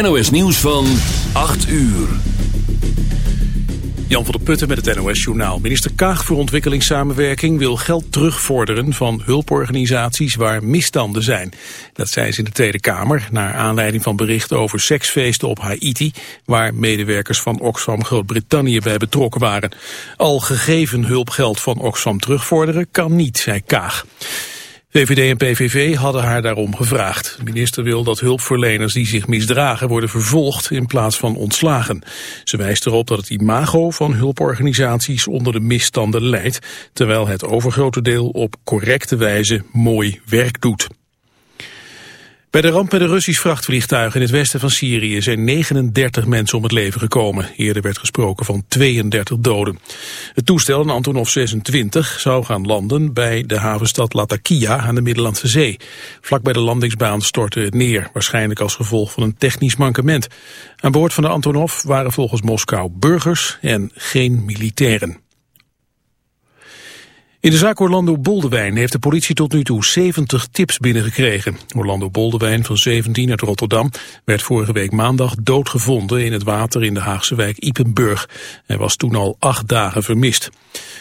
NOS Nieuws van 8 uur. Jan van der Putten met het NOS-journaal. Minister Kaag voor ontwikkelingssamenwerking wil geld terugvorderen van hulporganisaties waar misstanden zijn. Dat zei ze in de Tweede Kamer, naar aanleiding van berichten over seksfeesten op Haiti, waar medewerkers van Oxfam Groot-Brittannië bij betrokken waren. Al gegeven hulpgeld van Oxfam terugvorderen kan niet, zei Kaag. VVD en PVV hadden haar daarom gevraagd. De minister wil dat hulpverleners die zich misdragen worden vervolgd in plaats van ontslagen. Ze wijst erop dat het imago van hulporganisaties onder de misstanden leidt, terwijl het overgrote deel op correcte wijze mooi werk doet. Bij de ramp met een Russisch vrachtvliegtuig in het westen van Syrië zijn 39 mensen om het leven gekomen. Eerder werd gesproken van 32 doden. Het toestel, een Antonov 26, zou gaan landen bij de havenstad Latakia aan de Middellandse Zee. Vlak bij de landingsbaan stortte het neer, waarschijnlijk als gevolg van een technisch mankement. Aan boord van de Antonov waren volgens Moskou burgers en geen militairen. In de zaak Orlando Boldewijn heeft de politie tot nu toe 70 tips binnengekregen. Orlando Boldewijn van 17 uit Rotterdam werd vorige week maandag doodgevonden in het water in de Haagse wijk Ipenburg. Hij was toen al acht dagen vermist.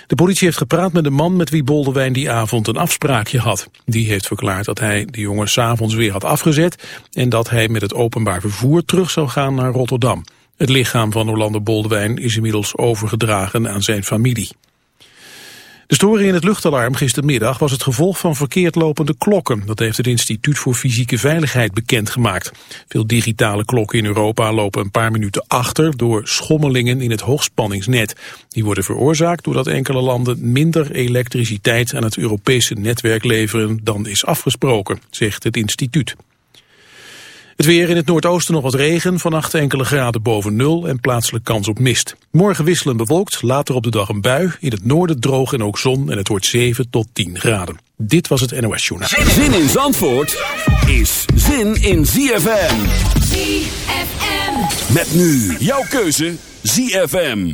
De politie heeft gepraat met de man met wie Boldewijn die avond een afspraakje had. Die heeft verklaard dat hij de jongen s'avonds weer had afgezet en dat hij met het openbaar vervoer terug zou gaan naar Rotterdam. Het lichaam van Orlando Boldewijn is inmiddels overgedragen aan zijn familie. De storing in het luchtalarm gistermiddag was het gevolg van verkeerd lopende klokken. Dat heeft het Instituut voor Fysieke Veiligheid bekendgemaakt. Veel digitale klokken in Europa lopen een paar minuten achter door schommelingen in het hoogspanningsnet. Die worden veroorzaakt doordat enkele landen minder elektriciteit aan het Europese netwerk leveren dan is afgesproken, zegt het instituut. Het weer in het noordoosten nog wat regen, vannacht enkele graden boven nul en plaatselijk kans op mist. Morgen wisselen bewolkt, later op de dag een bui, in het noorden droog en ook zon en het wordt 7 tot 10 graden. Dit was het NOS Journaal. Zin in Zandvoort is zin in ZFM. ZFM. Met nu jouw keuze ZFM.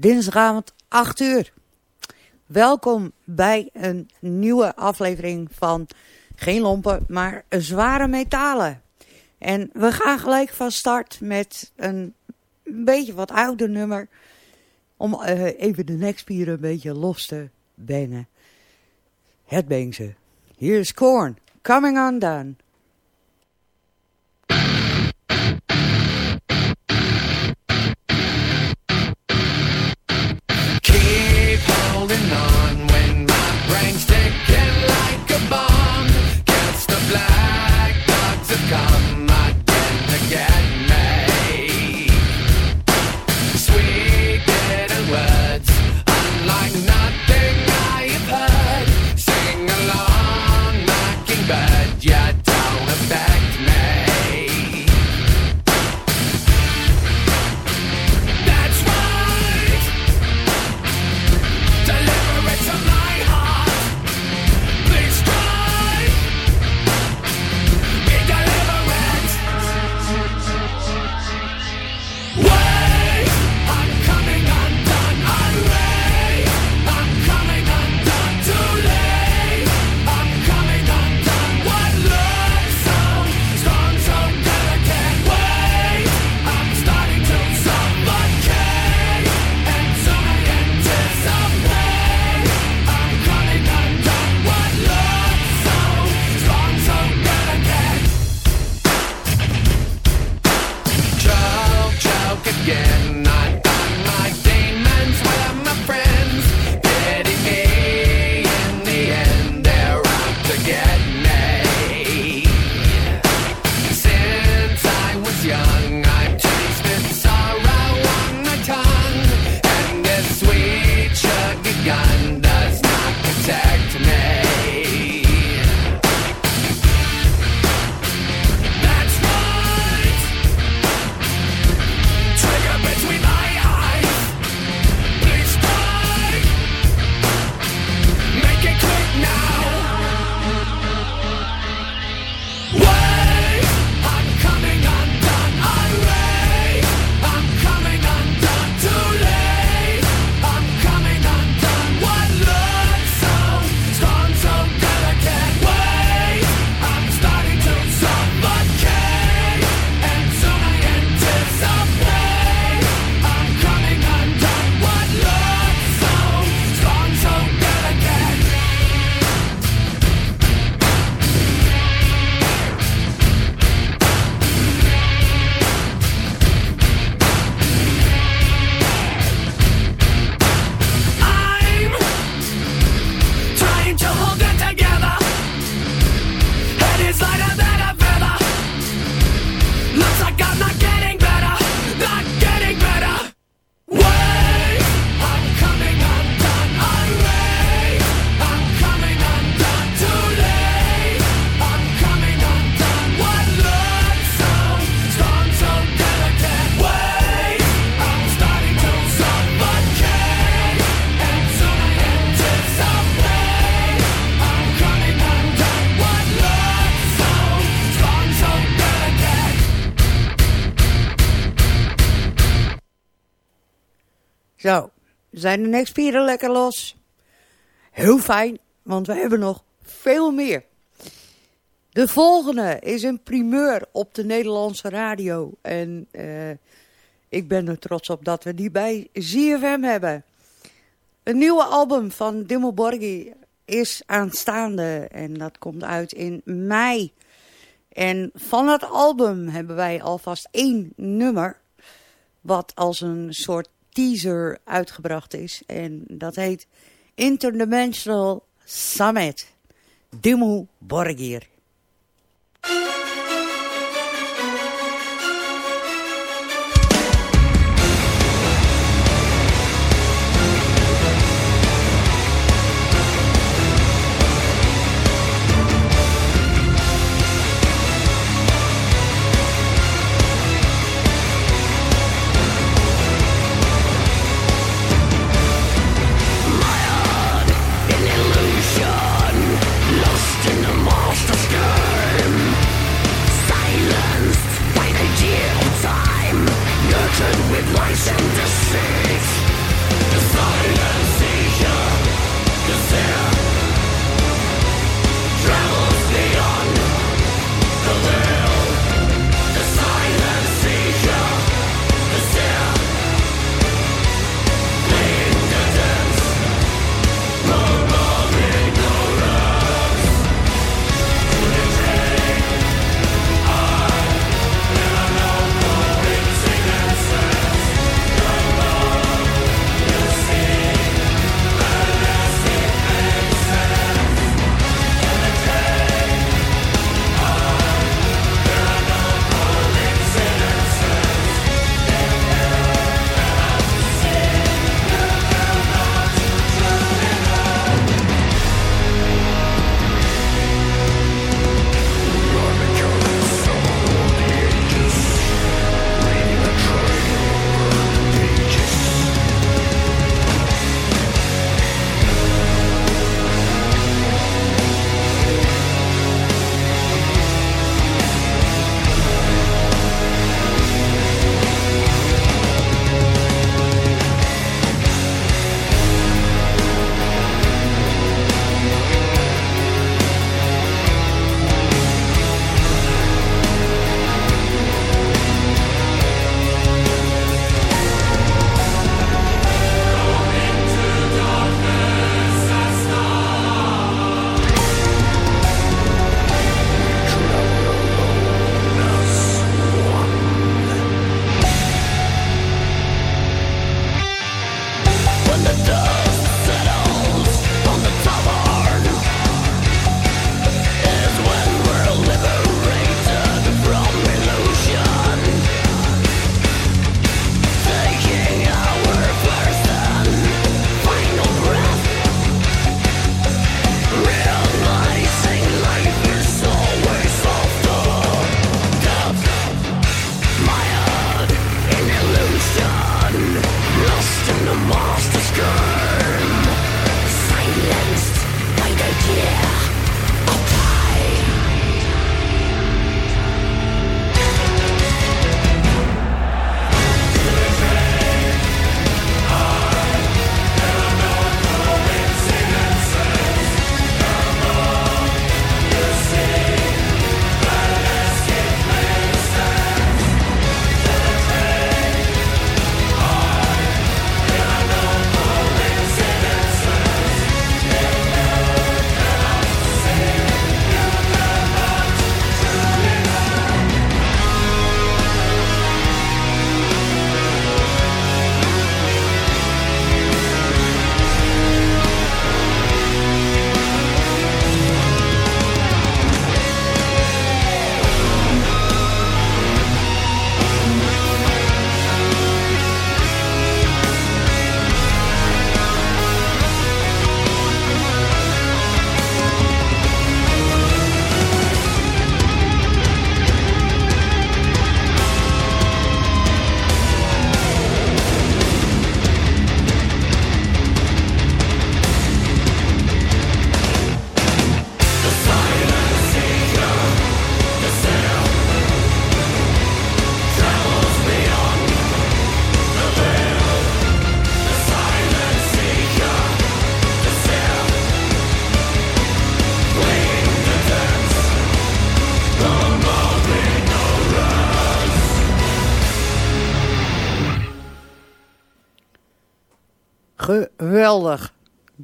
Dinsdagavond 8 uur. Welkom bij een nieuwe aflevering van Geen Lompen, maar Zware Metalen. En we gaan gelijk van start met een beetje wat ouder nummer. Om eh, even de nekspieren een beetje los te bengen. Het ze. Hier is Korn, Coming Undone. Zijn de nekspieren lekker los? Heel fijn, want we hebben nog veel meer. De volgende is een primeur op de Nederlandse radio. En uh, ik ben er trots op dat we die bij ZFM hebben. Een nieuwe album van Dimmo Borghi is aanstaande. En dat komt uit in mei. En van dat album hebben wij alvast één nummer. Wat als een soort teaser uitgebracht is. En dat heet Interdimensional Summit. Dimmu Borgir.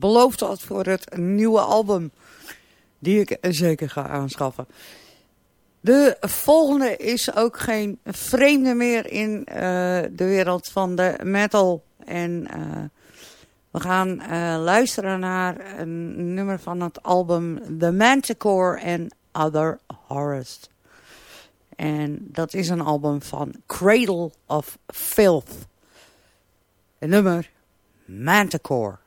Geweldig. Beloof dat voor het nieuwe album. Die ik zeker ga aanschaffen. De volgende is ook geen vreemde meer in uh, de wereld van de metal. En uh, we gaan uh, luisteren naar een nummer van het album The Manticore and Other Horrors. En dat is een album van Cradle of Filth. Nummer Manticore.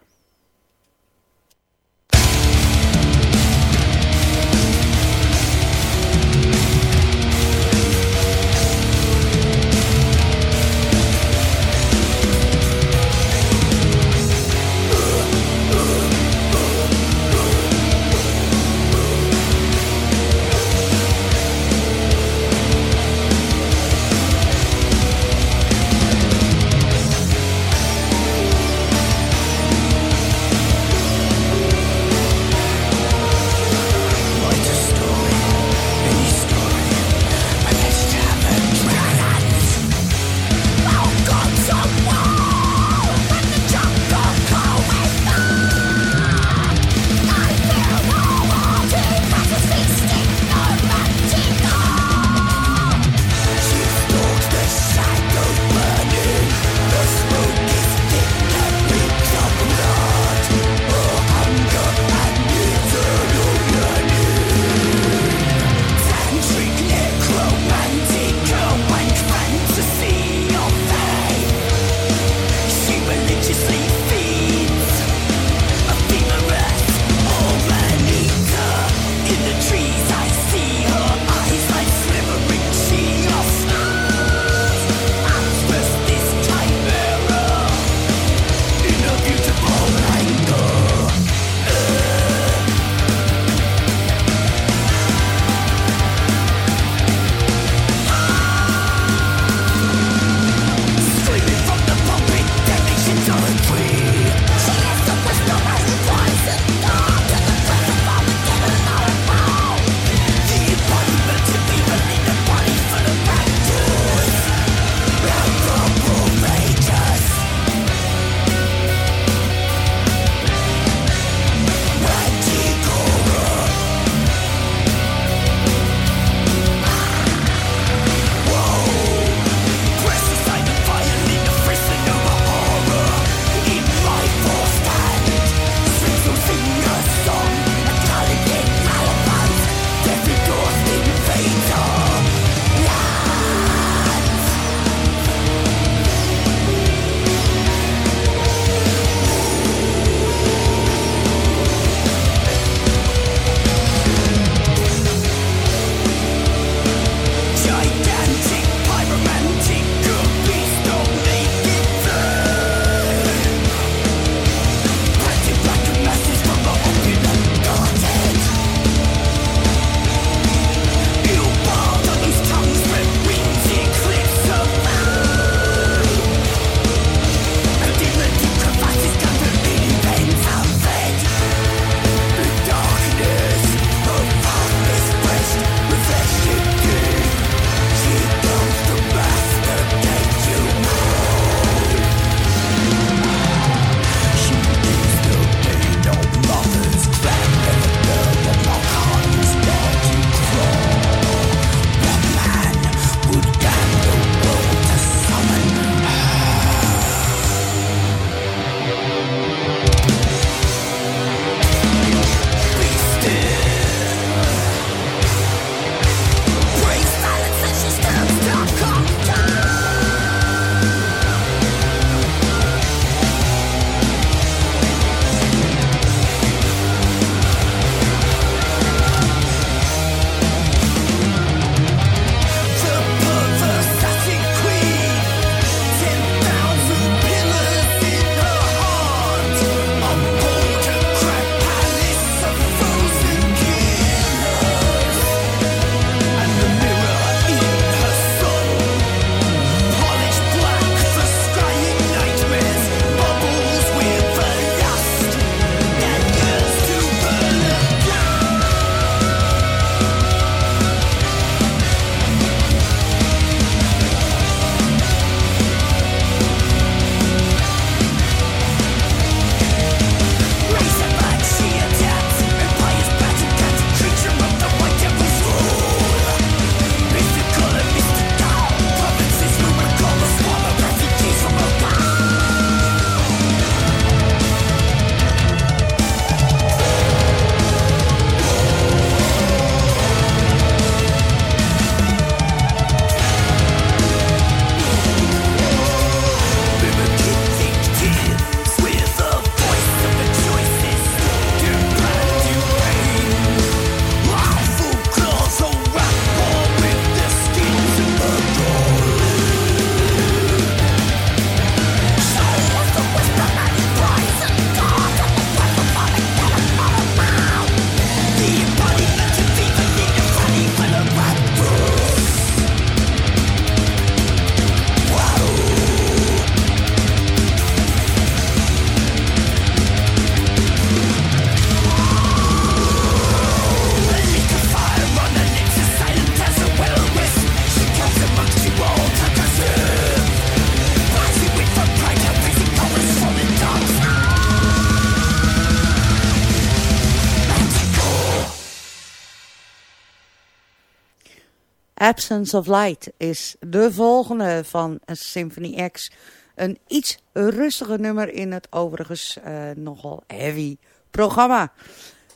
Absence of Light is de volgende van Symphony X. Een iets rustiger nummer in het overigens uh, nogal heavy programma.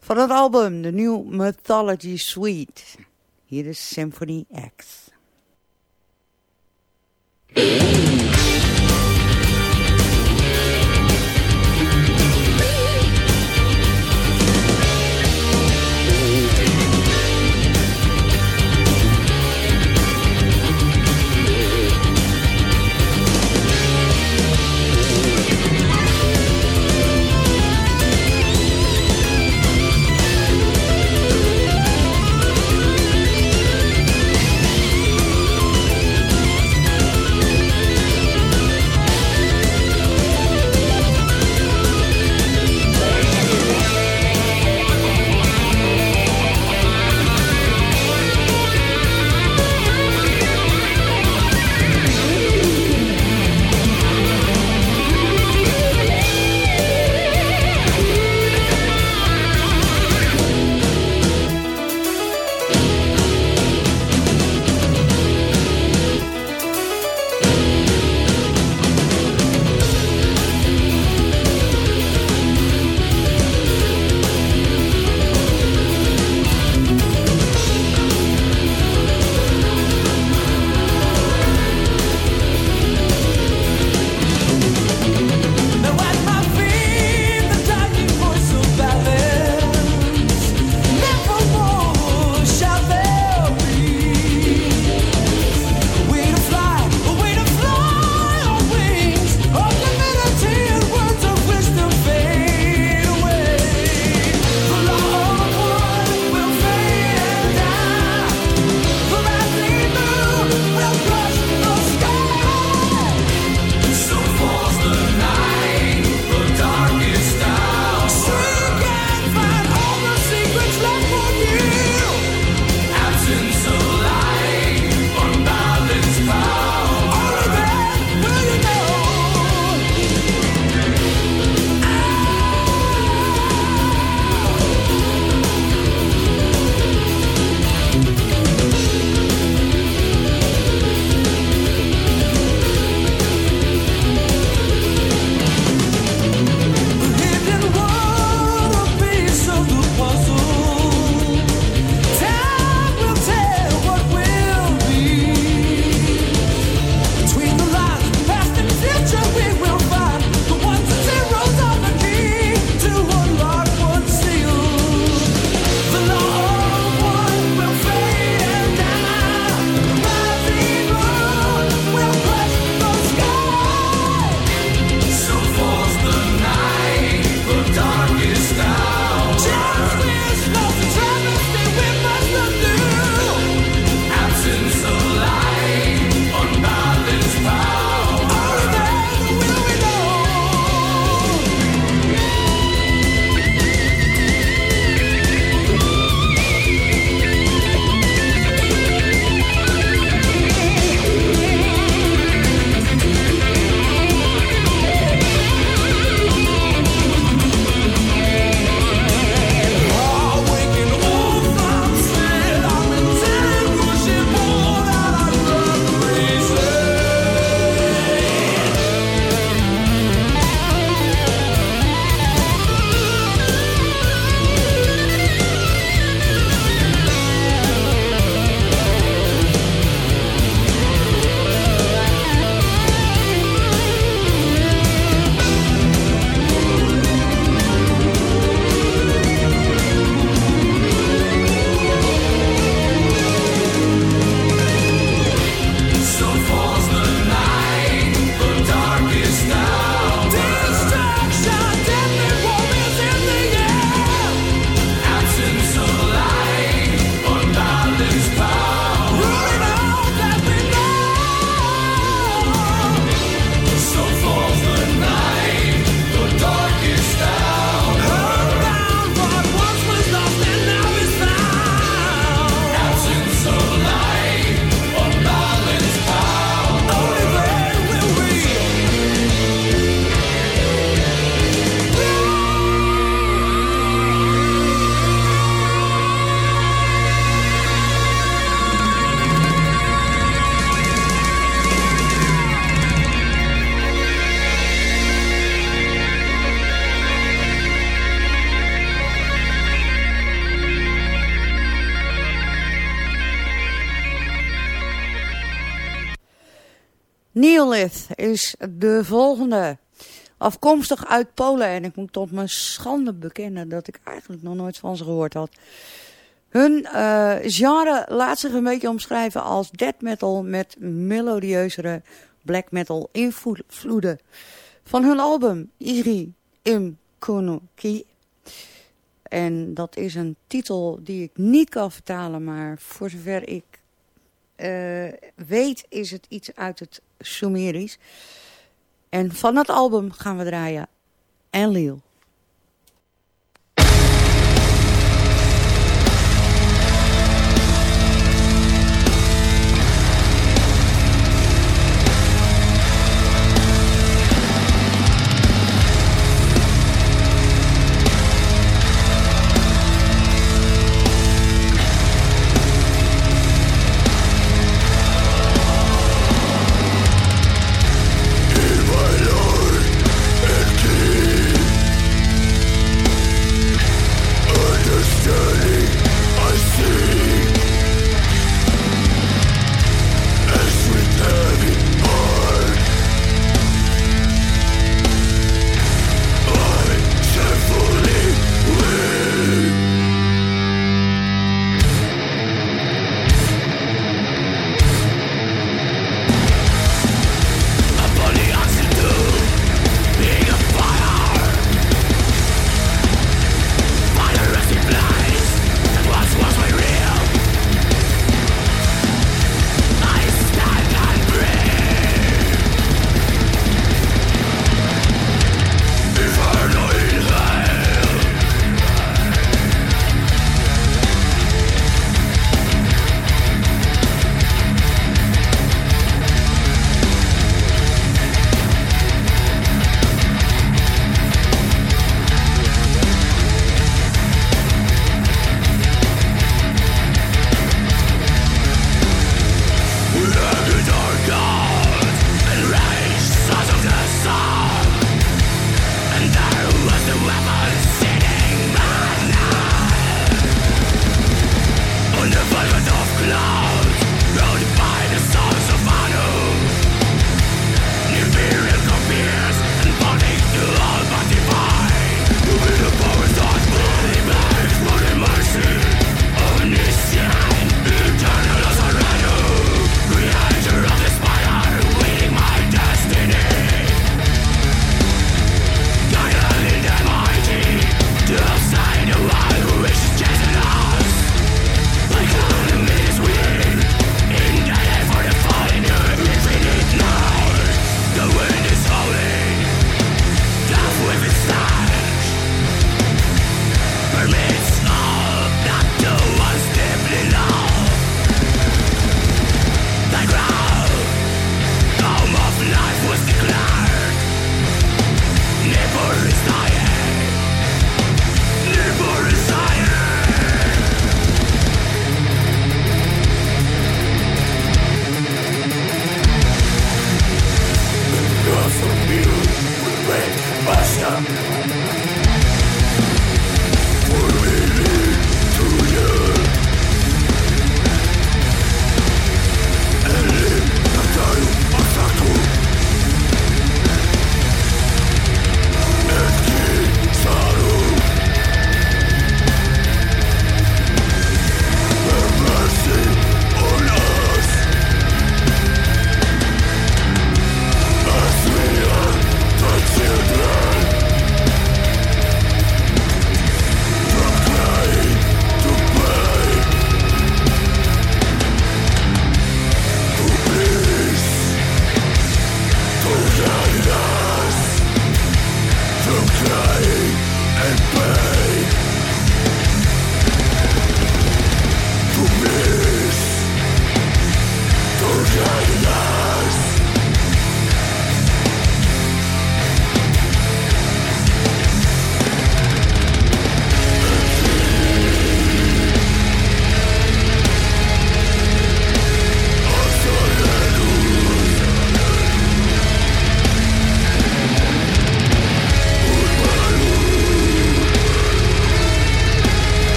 Van het album The New Mythology Suite. Hier is Symphony X. de volgende. Afkomstig uit Polen en ik moet tot mijn schande bekennen dat ik eigenlijk nog nooit van ze gehoord had. Hun uh, genre laat zich een beetje omschrijven als death metal met melodieuzere black metal invloeden. Van hun album Iri Im Kunuki. En dat is een titel die ik niet kan vertalen, maar voor zover ik uh, weet is het iets uit het Sumerisch. En van dat album gaan we draaien Enlil.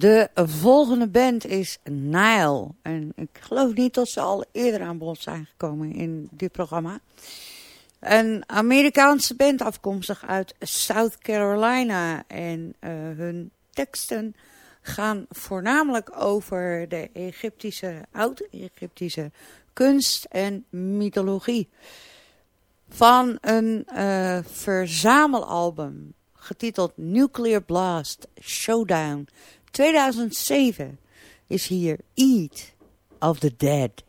De volgende band is Nile. En ik geloof niet dat ze al eerder aan bod zijn gekomen in dit programma. Een Amerikaanse band afkomstig uit South Carolina. En uh, hun teksten gaan voornamelijk over de Egyptische, oud-Egyptische kunst en mythologie. Van een uh, verzamelalbum getiteld Nuclear Blast Showdown 2007 is hier Eat of the Dead.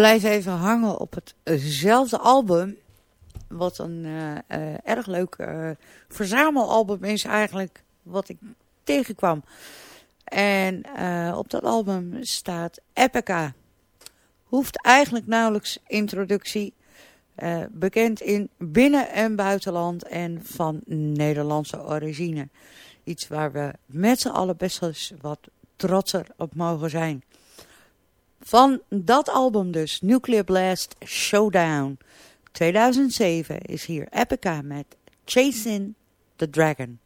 Blijven even hangen op hetzelfde album. Wat een eh, eh, erg leuk eh, verzamelalbum is eigenlijk wat ik tegenkwam. En eh, op dat album staat Epica. Hoeft eigenlijk nauwelijks introductie. Eh, bekend in binnen- en buitenland en van Nederlandse origine. Iets waar we met z'n allen best wel eens wat trotser op mogen zijn. Van dat album dus, Nuclear Blast Showdown 2007, is hier Epica met Chasing the Dragon.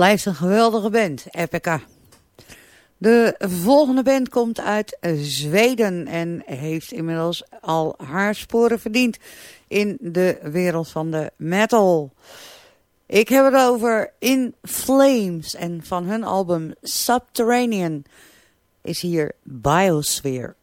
Blijft een geweldige band, Epica. De volgende band komt uit Zweden en heeft inmiddels al haar sporen verdiend in de wereld van de metal. Ik heb het over In Flames en van hun album Subterranean is hier. Biosphere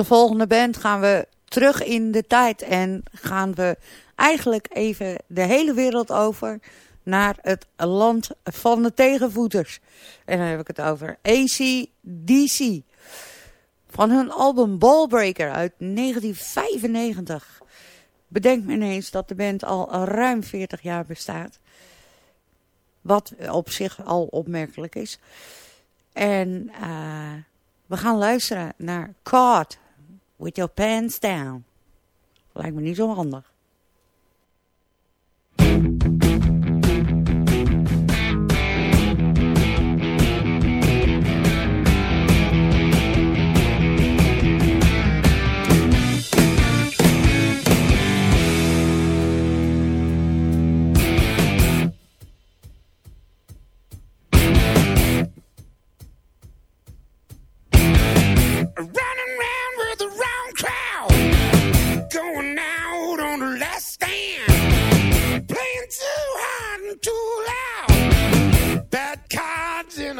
de volgende band gaan we terug in de tijd en gaan we eigenlijk even de hele wereld over naar het land van de tegenvoeters. En dan heb ik het over ACDC. Van hun album Ballbreaker uit 1995. Bedenk me ineens dat de band al ruim 40 jaar bestaat. Wat op zich al opmerkelijk is. En eh, we gaan luisteren naar Card with your pants down. Lijkt me niet zo handig.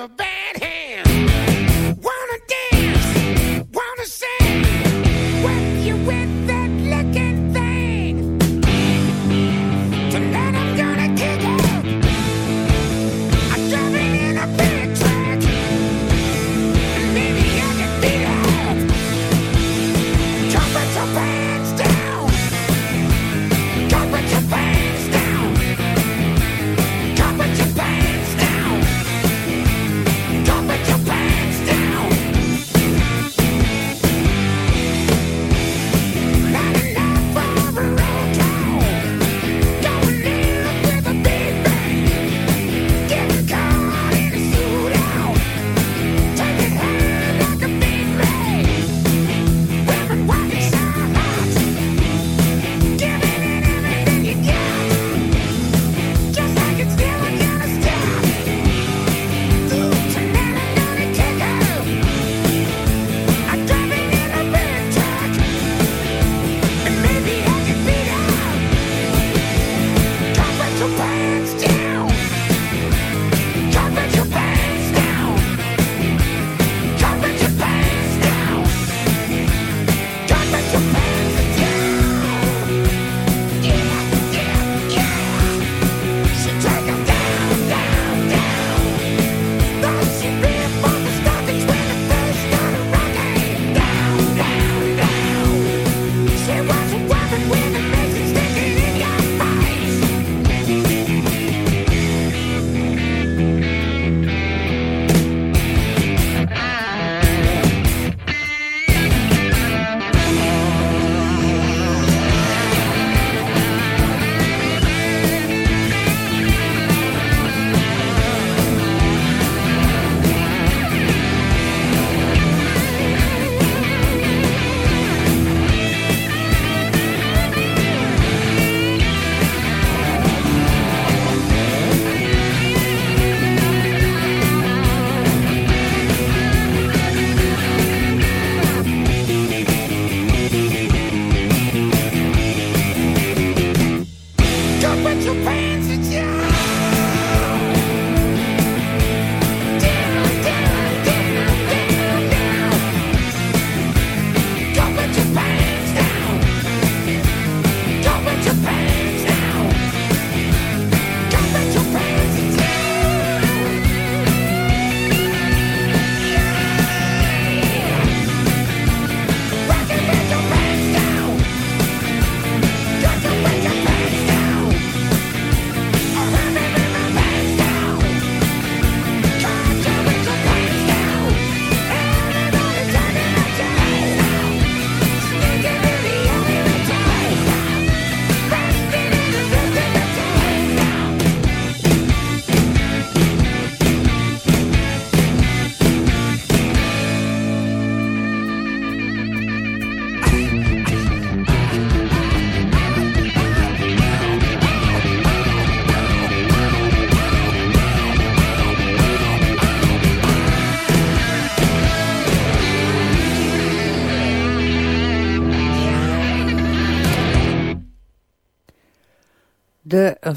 a van.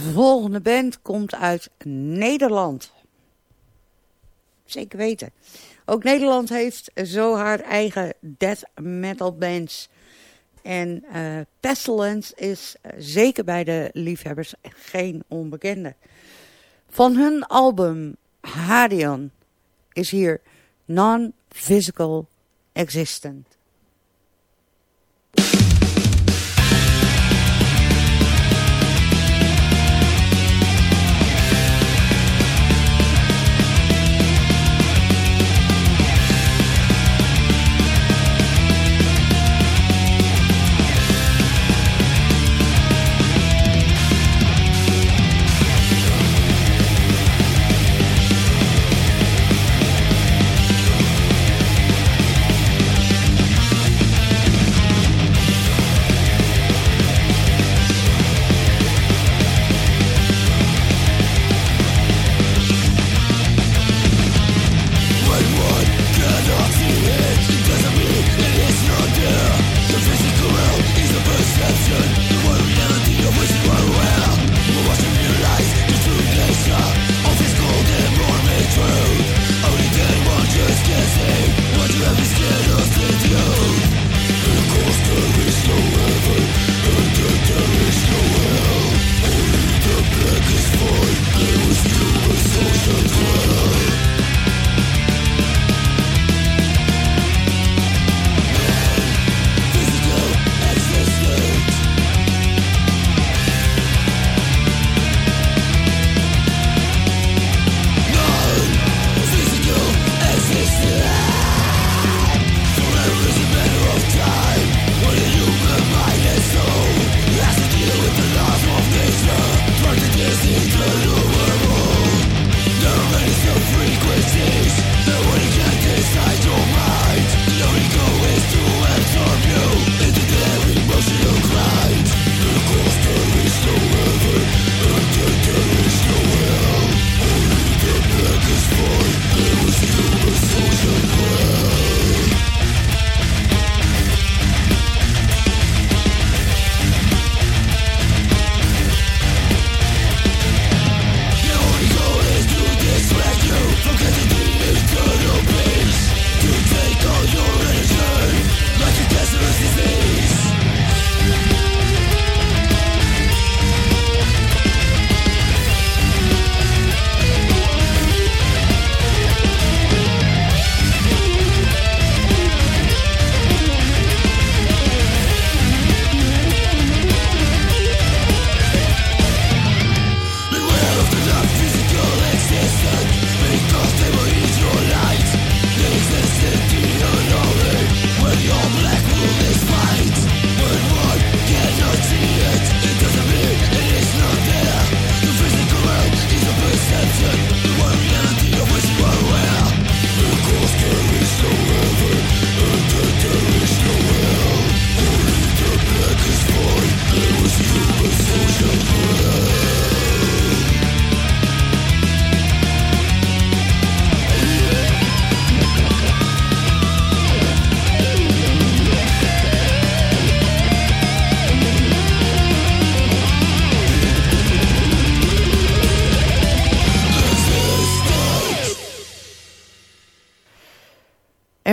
De volgende band komt uit Nederland. Zeker weten. Ook Nederland heeft zo haar eigen death metal bands. En eh, Pestilence is eh, zeker bij de liefhebbers geen onbekende. Van hun album Hadion is hier Non-Physical Existent.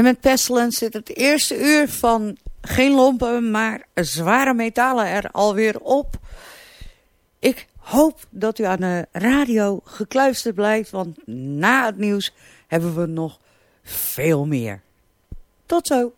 En met Pestilence zit het eerste uur van geen lompen, maar zware metalen er alweer op. Ik hoop dat u aan de radio gekluisterd blijft, want na het nieuws hebben we nog veel meer. Tot zo.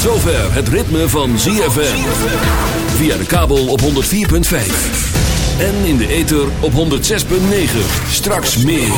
Zover het ritme van ZFM. Via de kabel op 104.5. En in de ether op 106.9. Straks meer.